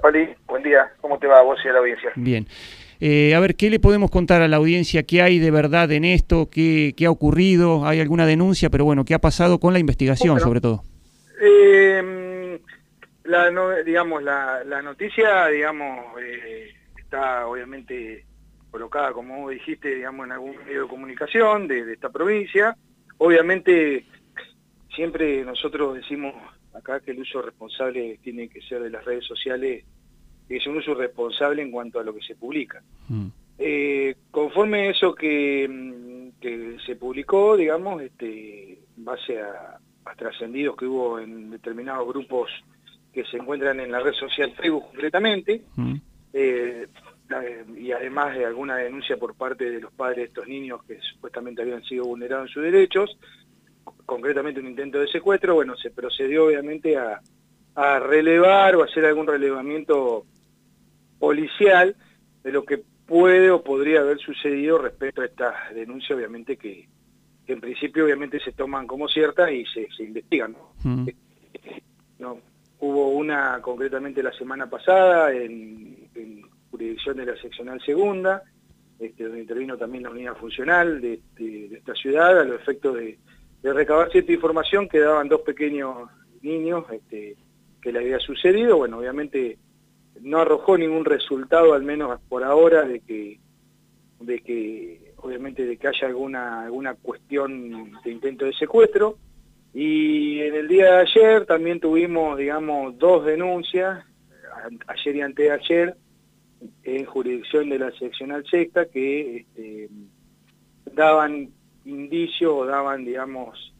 Pali, buen día. ¿Cómo te va a vos y a la audiencia? Bien. Eh, a ver, ¿qué le podemos contar a la audiencia? ¿Qué hay de verdad en esto? ¿Qué, qué ha ocurrido? ¿Hay alguna denuncia? Pero bueno, ¿qué ha pasado con la investigación sobre todo? Eh, la, digamos, la, la, noticia, digamos, eh, está obviamente colocada, como vos dijiste, digamos, en algún medio de comunicación de, de esta provincia. Obviamente, siempre nosotros decimos acá que el uso responsable tiene que ser de las redes sociales, es un uso responsable en cuanto a lo que se publica. Mm. Eh, conforme eso que, mm, que, se publicó, digamos, este, en base a, trascendidos que hubo en determinados grupos que se encuentran en la red social Facebook concretamente, mm. eh, y además de alguna denuncia por parte de los padres de estos niños que supuestamente habían sido vulnerados en sus derechos, concretamente un intento de secuestro, bueno, se procedió obviamente a, relevar o hacer algún relevamiento policial de lo que puede o podría haber sucedido respecto a esta denuncia, obviamente que, en principio obviamente se toman como ciertas y se, investigan. Mm. ¿no? Hubo una concretamente la semana pasada en, jurisdicción de la seccional segunda, este, donde intervino también la unidad funcional de, de esta ciudad a los efectos de de recabar cierta información quedaban dos pequeños niños este, que le había sucedido. Bueno, obviamente no arrojó ningún resultado, al menos por ahora, de que, de que obviamente de que haya alguna, alguna cuestión de intento de secuestro. Y en el día de ayer también tuvimos, digamos, dos denuncias, ayer y anteayer, en jurisdicción de la seccional sexta, que este, daban indicios o daban, digamos,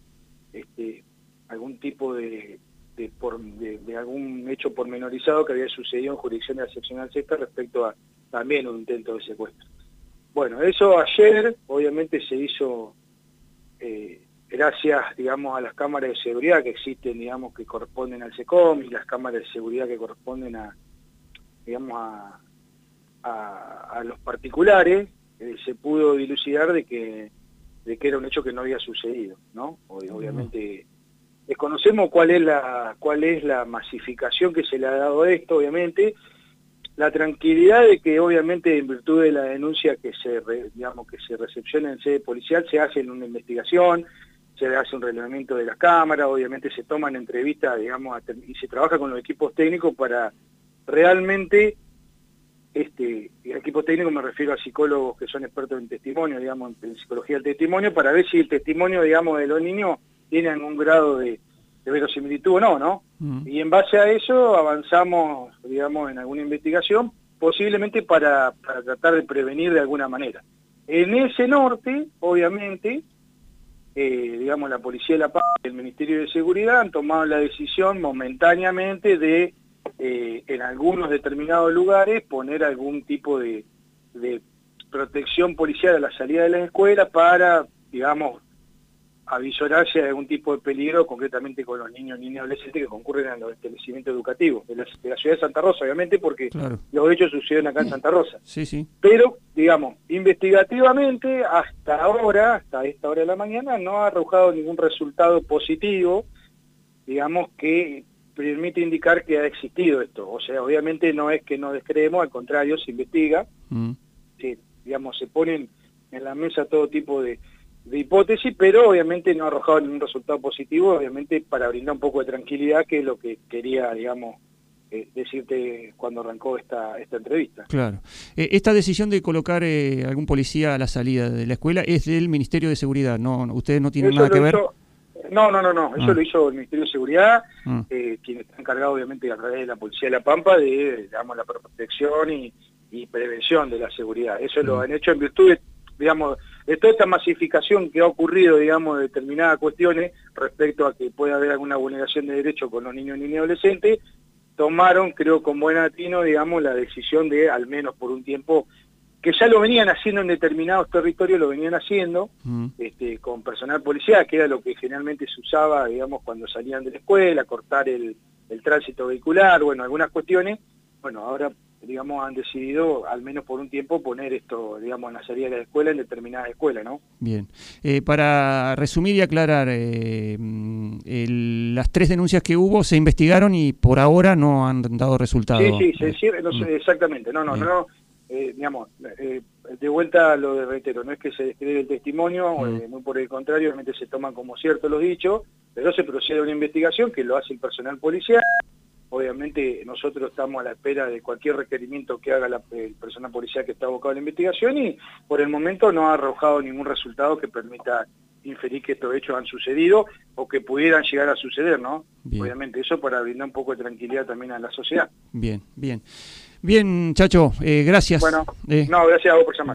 este, algún tipo de, de, algún hecho pormenorizado que había sucedido en jurisdicción de la seccional sexta respecto a también un intento de secuestro. Bueno, eso ayer obviamente se hizo eh, gracias, digamos, a las cámaras de seguridad que existen, digamos, que corresponden al SECOM y las cámaras de seguridad que corresponden a, digamos, a, a, los particulares, eh, se pudo dilucidar de que de que era un hecho que no había sucedido, ¿no? Obviamente desconocemos cuál es la cuál es la masificación que se le ha dado a esto, obviamente, la tranquilidad de que obviamente en virtud de la denuncia que se digamos que se recepciona en sede policial se hace una investigación, se hace un relevamiento de las cámaras, obviamente se toman entrevistas, digamos, y se trabaja con los equipos técnicos para realmente este, equipo técnico me refiero a psicólogos que son expertos en testimonio, digamos, en psicología del testimonio, para ver si el testimonio, digamos, de los niños tiene algún grado de, verosimilitud o no, ¿no? Mm. Y en base a eso avanzamos, digamos, en alguna investigación, posiblemente para, tratar de prevenir de alguna manera. En ese norte, obviamente, eh, digamos, la Policía de la Paz y el Ministerio de Seguridad han tomado la decisión momentáneamente de eh, en algunos determinados lugares poner algún tipo de, protección policial a la salida de las escuelas para, digamos, avisorarse de algún tipo de peligro, concretamente con los niños y niñas adolescentes que concurren a los establecimientos educativos de la, ciudad de Santa Rosa, obviamente, porque los hechos suceden acá en Santa Rosa. Sí, sí. Pero, digamos, investigativamente, hasta ahora, hasta esta hora de la mañana, no ha arrojado ningún resultado positivo, digamos, que permite indicar que ha existido esto. O sea, obviamente no es que no descreemos, al contrario, se investiga, mm. digamos, se ponen en la mesa todo tipo de, hipótesis, pero obviamente no ha arrojado ningún resultado positivo, obviamente para brindar un poco de tranquilidad, que es lo que quería, digamos, eh, decirte cuando arrancó esta, esta entrevista. Claro. Eh, esta decisión de colocar eh, algún policía a la salida de la escuela es del Ministerio de Seguridad, ¿no? Ustedes no tienen nada que ver. No, no, no, no. Eso ah. lo hizo el Ministerio de Seguridad, ah. eh, quien está encargado obviamente a través de la Policía de La Pampa de, digamos, la protección y, prevención de la seguridad. Eso lo mm. han hecho en virtud de, digamos, de toda esta masificación que ha ocurrido, digamos, de determinadas cuestiones respecto a que pueda haber alguna vulneración de derechos con los niños y niñas adolescentes, tomaron, creo con buen atino, digamos, la decisión de, al menos por un tiempo, que ya lo venían haciendo en determinados territorios, lo venían haciendo mm. este, con personal policial, que era lo que generalmente se usaba, digamos, cuando salían de la escuela, cortar el, tránsito vehicular, bueno, algunas cuestiones. Bueno, ahora digamos, han decidido, al menos por un tiempo, poner esto, digamos, en la salida de la escuela, en determinadas escuelas, ¿no? Bien. Eh, para resumir y aclarar, eh, las tres denuncias que hubo se investigaron y por ahora no han dado resultados. Sí, sí, sí, mm. exactamente. No, no, no. Eh, digamos, de vuelta lo de reitero, no es que se describe el testimonio, mm. muy por el contrario, obviamente se toman como cierto los dichos, pero se procede a una investigación que lo hace el personal policial, Obviamente nosotros estamos a la espera de cualquier requerimiento que haga la, el personal policial que está abocado a la investigación y por el momento no ha arrojado ningún resultado que permita inferir que estos hechos han sucedido o que pudieran llegar a suceder, ¿no? Obviamente eso para brindar un poco de tranquilidad también a la sociedad. Bien, bien. Bien, Chacho, eh, gracias. Bueno, eh. no, gracias a vos por llamar.